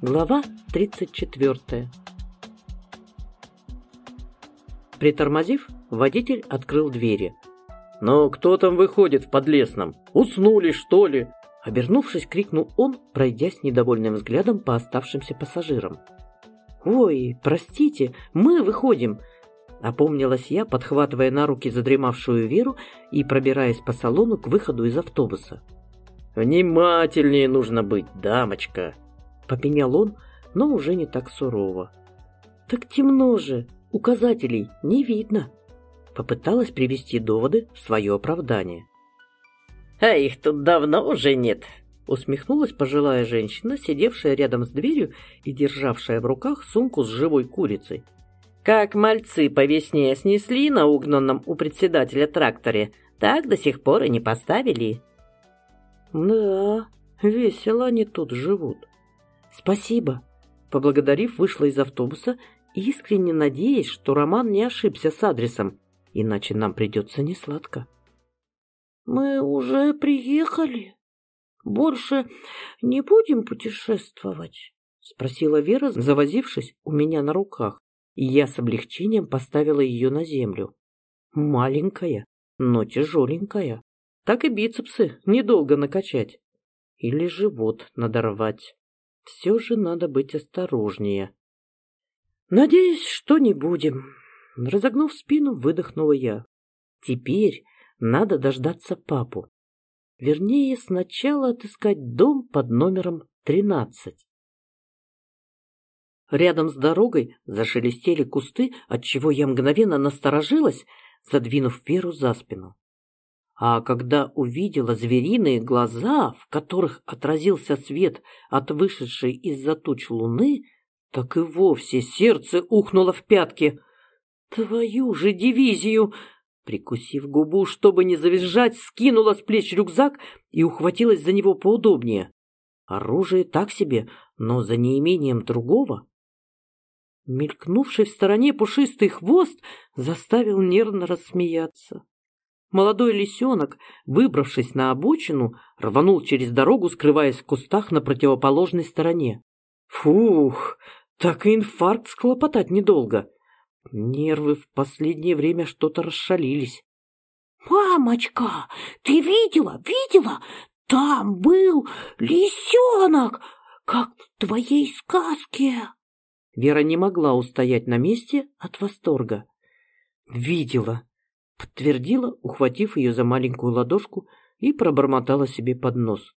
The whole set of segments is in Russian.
Глава 34 Притормозив, водитель открыл двери. «Но кто там выходит в Подлесном? Уснули, что ли?» Обернувшись, крикнул он, пройдясь недовольным взглядом по оставшимся пассажирам. «Ой, простите, мы выходим!» Опомнилась я, подхватывая на руки задремавшую Веру и пробираясь по салону к выходу из автобуса. «Внимательнее нужно быть, дамочка!» Попенял он, но уже не так сурово. «Так темно же, указателей не видно!» Попыталась привести доводы в свое оправдание. «А их тут давно уже нет!» Усмехнулась пожилая женщина, сидевшая рядом с дверью и державшая в руках сумку с живой курицей. Как мальцы по весне снесли на угнанном у председателя тракторе, так до сих пор и не поставили. Да, весело они тут живут. Спасибо. Поблагодарив, вышла из автобуса, искренне надеясь, что Роман не ошибся с адресом, иначе нам придется несладко. Мы уже приехали. Больше не будем путешествовать? Спросила Вера, завозившись у меня на руках я с облегчением поставила ее на землю. Маленькая, но тяжеленькая. Так и бицепсы недолго накачать. Или живот надорвать. Все же надо быть осторожнее. Надеюсь, что не будем. Разогнув спину, выдохнула я. Теперь надо дождаться папу. Вернее, сначала отыскать дом под номером тринадцать. Рядом с дорогой зашелестели кусты, отчего я мгновенно насторожилась, задвинув Веру за спину. А когда увидела звериные глаза, в которых отразился свет от вышедшей из-за туч луны, так и вовсе сердце ухнуло в пятки. «Твою же дивизию!» Прикусив губу, чтобы не завизжать, скинула с плеч рюкзак и ухватилась за него поудобнее. Оружие так себе, но за неимением другого Мелькнувший в стороне пушистый хвост заставил нервно рассмеяться. Молодой лисенок, выбравшись на обочину, рванул через дорогу, скрываясь в кустах на противоположной стороне. Фух, так и инфаркт склопотать недолго. Нервы в последнее время что-то расшалились. «Мамочка, ты видела, видела? Там был лисенок, как в твоей сказке!» Вера не могла устоять на месте от восторга. «Видела», — подтвердила, ухватив ее за маленькую ладошку и пробормотала себе под нос.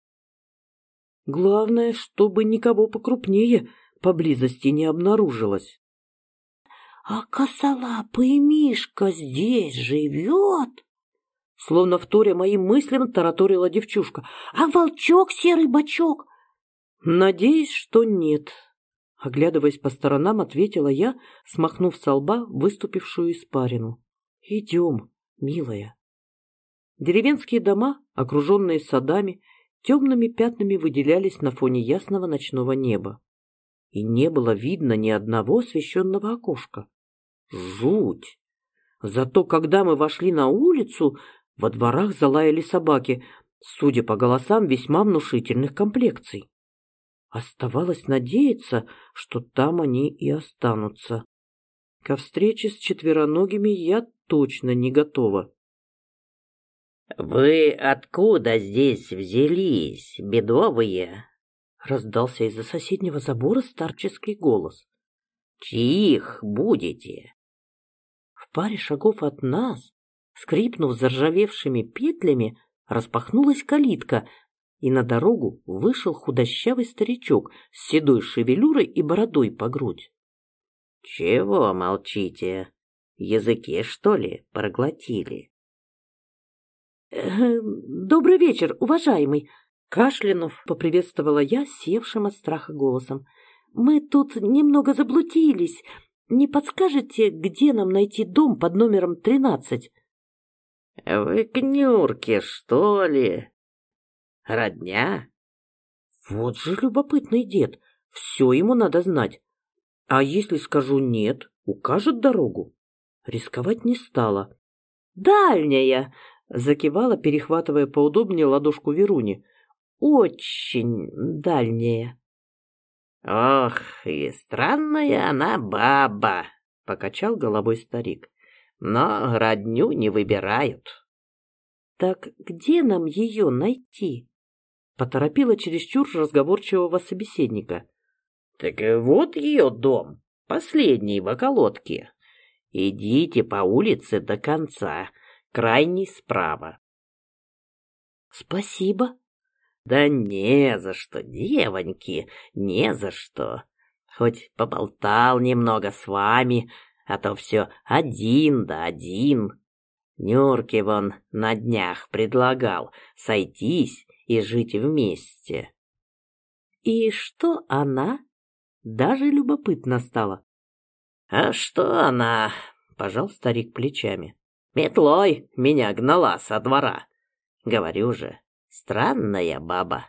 «Главное, чтобы никого покрупнее поблизости не обнаружилось». «А косолапый Мишка здесь живет?» Словно вторя моим мыслям тараторила девчушка. «А волчок серый бочок?» «Надеюсь, что нет», Оглядываясь по сторонам, ответила я, смахнув со лба выступившую испарину. «Идем, милая». Деревенские дома, окруженные садами, темными пятнами выделялись на фоне ясного ночного неба. И не было видно ни одного освещенного окошка. Жуть! Зато когда мы вошли на улицу, во дворах залаяли собаки, судя по голосам, весьма внушительных комплекций. Оставалось надеяться, что там они и останутся. Ко встрече с четвероногими я точно не готова. «Вы откуда здесь взялись, бедовые?» Раздался из-за соседнего забора старческий голос. «Чьих будете?» В паре шагов от нас, скрипнув заржавевшими петлями, распахнулась калитка, и на дорогу вышел худощавый старичок с седой шевелюрой и бородой по грудь. — Чего молчите? Языки, что ли, проглотили? «Э, — Добрый вечер, уважаемый! — кашлянув поприветствовала я севшим от страха голосом. — Мы тут немного заблудились. Не подскажете, где нам найти дом под номером тринадцать? — Вы к Нюрке, что ли? Родня? Вот же любопытный дед. Все ему надо знать. А если скажу нет, укажет дорогу? Рисковать не стала. «Дальняя!» — закивала, перехватывая поудобнее ладошку Веруни. «Очень дальняя!» Ох, и странная она баба, покачал головой старик. Но родню не выбирают. Так где нам ее найти? Поторопила чересчур разговорчивого собеседника. Так вот ее дом, последний в околотке. Идите по улице до конца, крайний справа. Спасибо. Да не за что, девоньки, не за что. Хоть поболтал немного с вами, а то все один да один. Нюрке вон на днях предлагал сойтись и жить вместе. И что она? Даже любопытно стало. А что она? Пожал старик плечами. Метлой меня гнала со двора. Говорю же, странная баба.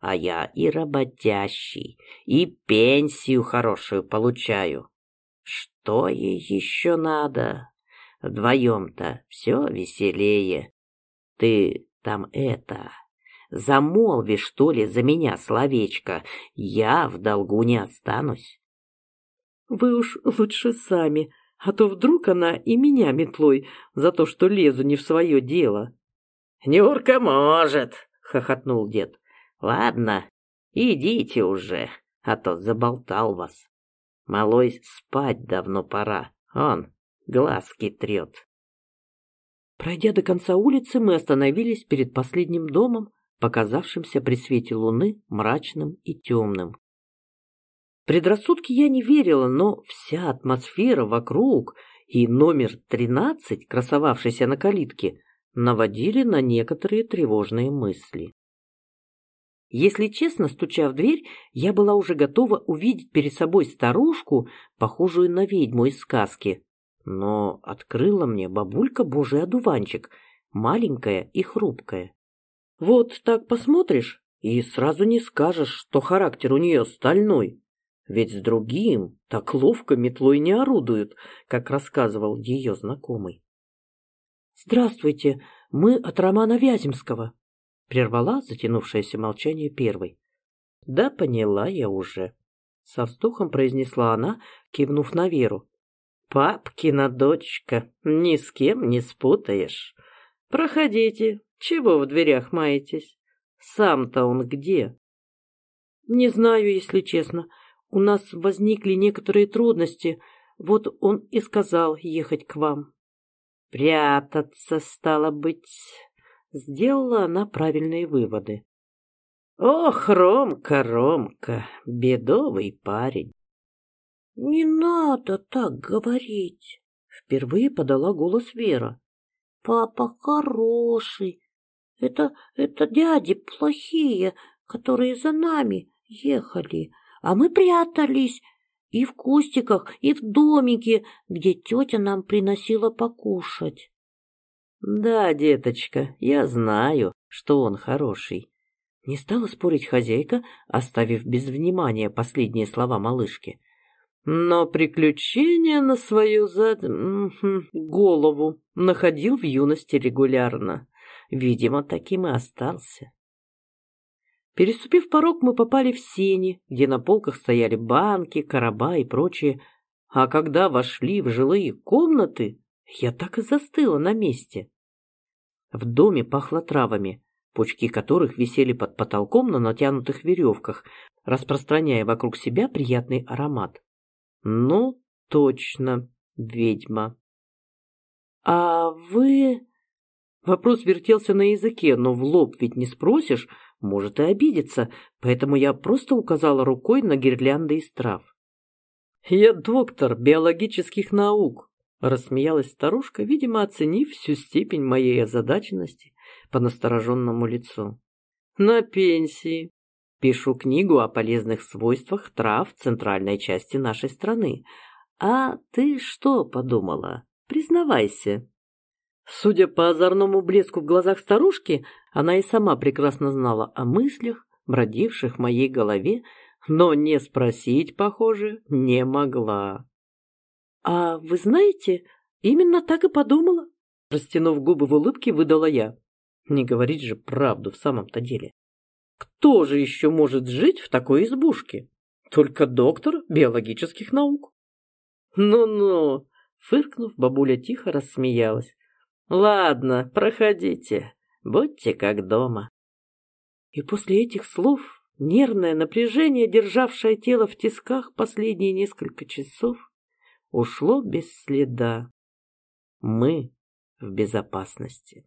А я и работящий, и пенсию хорошую получаю. Что ей еще надо? Вдвоем-то все веселее. Ты там это... Замолви, что ли, за меня словечко. Я в долгу не останусь. Вы уж лучше сами, а то вдруг она и меня метлой за то, что лезу не в свое дело. Нюрка может, хохотнул дед. Ладно, идите уже, а то заболтал вас. Малой спать давно пора. Он глазки трет. Пройдя до конца улицы, мы остановились перед последним домом, показавшимся при свете луны мрачным и темным. Предрассудки я не верила, но вся атмосфера вокруг и номер 13, красовавшийся на калитке, наводили на некоторые тревожные мысли. Если честно, стуча в дверь, я была уже готова увидеть перед собой старушку, похожую на ведьму из сказки. Но открыла мне бабулька божий одуванчик, маленькая и хрупкая. Вот так посмотришь, и сразу не скажешь, что характер у нее стальной. Ведь с другим так ловко метлой не орудуют, как рассказывал ее знакомый. «Здравствуйте, мы от Романа Вяземского», — прервала затянувшееся молчание первой. «Да поняла я уже», — со вздохом произнесла она, кивнув на Веру. «Папкина дочка, ни с кем не спутаешь. Проходите, чего в дверях маетесь? Сам-то он где? Не знаю, если честно. У нас возникли некоторые трудности. Вот он и сказал ехать к вам. Прятаться, стало быть. Сделала она правильные выводы. Ох, Ромка, Ромка, бедовый парень. Не надо так говорить. Впервые подала голос Вера. Папа хороший, это, это дяди плохие, которые за нами ехали, а мы прятались и в кустиках, и в домике, где тетя нам приносила покушать. Да, деточка, я знаю, что он хороший. Не стала спорить хозяйка, оставив без внимания последние слова малышки. Но приключения на свою зад... голову находил в юности регулярно. Видимо, таким и остался. Переступив порог, мы попали в сени, где на полках стояли банки, короба и прочее. А когда вошли в жилые комнаты, я так и застыла на месте. В доме пахло травами, пучки которых висели под потолком на натянутых веревках, распространяя вокруг себя приятный аромат. Ну, точно, ведьма. «А вы...» Вопрос вертелся на языке, но в лоб ведь не спросишь, может и обидеться, поэтому я просто указала рукой на гирлянды из трав. «Я доктор биологических наук», — рассмеялась старушка, видимо, оценив всю степень моей озадаченности по настороженному лицу. «На пенсии. Пишу книгу о полезных свойствах трав центральной части нашей страны. А ты что подумала? Признавайся». Судя по озорному блеску в глазах старушки, она и сама прекрасно знала о мыслях, бродивших в моей голове, но не спросить, похоже, не могла. «А вы знаете, именно так и подумала?» Растянув губы в улыбке, выдала я. Не говорить же правду в самом-то деле. Кто же еще может жить в такой избушке? только доктор биологических наук. Ну-ну, фыркнув, бабуля тихо рассмеялась. Ладно, проходите, будьте как дома. И после этих слов нервное напряжение, державшее тело в тисках последние несколько часов, ушло без следа. Мы в безопасности.